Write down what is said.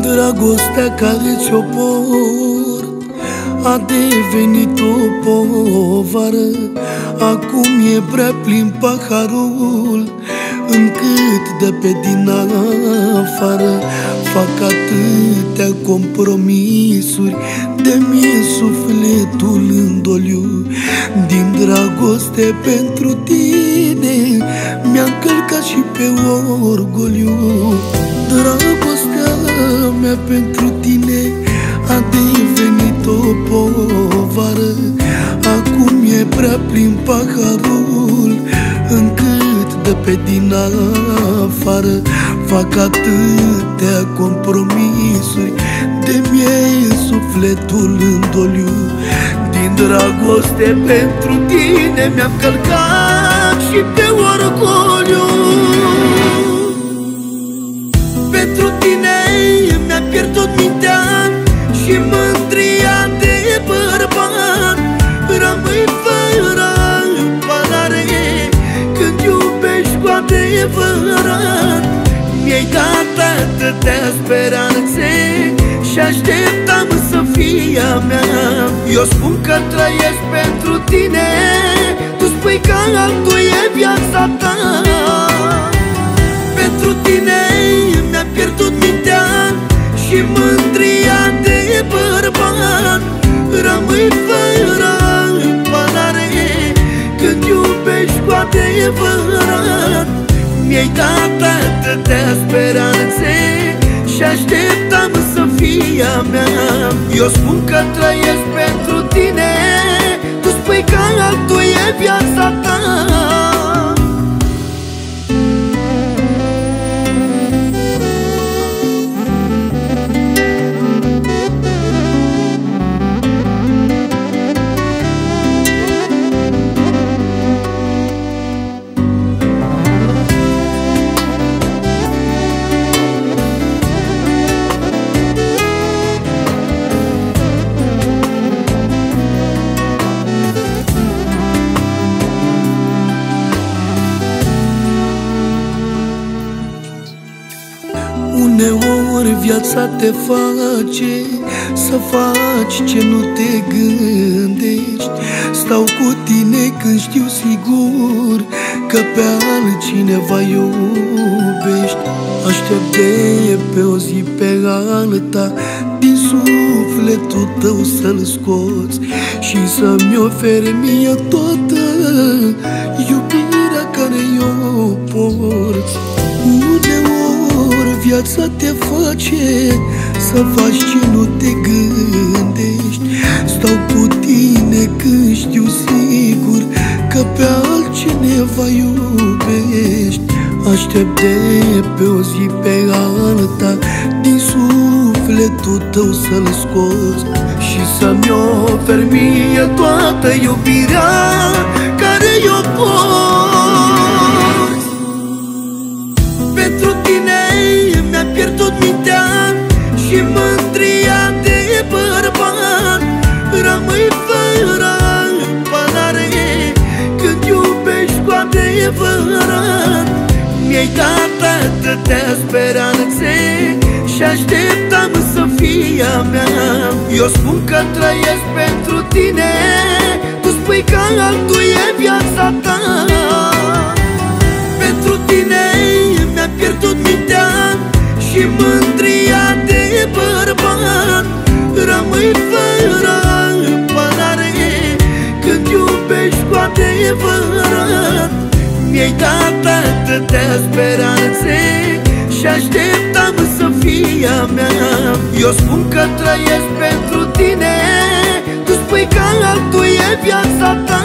Dragostea care ți-o port A devenit o povară. Acum e prea plin paharul Încât de pe din afară. Fac atâtea compromisuri De mie sufletul în doliu. Din dragoste pentru tine Mi-a călcat și pe orgoliu. Dragostea mea pentru tine A devenit o povară. Acum e prea plin paharul Încât de pe din afară. Fac atâtea compromisuri De mie sufletul în doliu. Din dragoste pentru tine Mi-am călcat și pe orgoliu adevărat. Mi-ai dat atâtea speranțe Și așteptam să fie a mea. Eu spun că trăiesc pentru tine Tu spui că altul e viața ta atâtea speranțe Și așteptam să fie a mea. Eu spun că trăiesc pentru Uneori viața te face Să faci ce nu te gândești. Stau cu tine când știu sigur Că pe altcineva iubești. Aștept de pe o zi pe alta Din sufletul tău să-l scoți Și să-mi oferi mie toată viața te face Să faci ce nu te gândești. Stau cu tine când știu sigur Că pe altcineva iubești. Aștept de pe o zi pe alta Din sufletul tău să-l scoți Și să-mi oferi mie toată iubirea Care eu pot Mi-ai dat atâtea speranțe Și așteptam să fie a mea. Eu spun că trăiesc pentru tine Tu spui că altul e viața ta. Pentru tine mi-a pierdut mintea Și mândria de bărbat. Rămâi fără apărare Când iubești cu adevărat mi-ai dat atâtea speranțe Și așteptam să fie a mea. Eu spun că trăiesc pentru tine Tu spui că altul e viața ta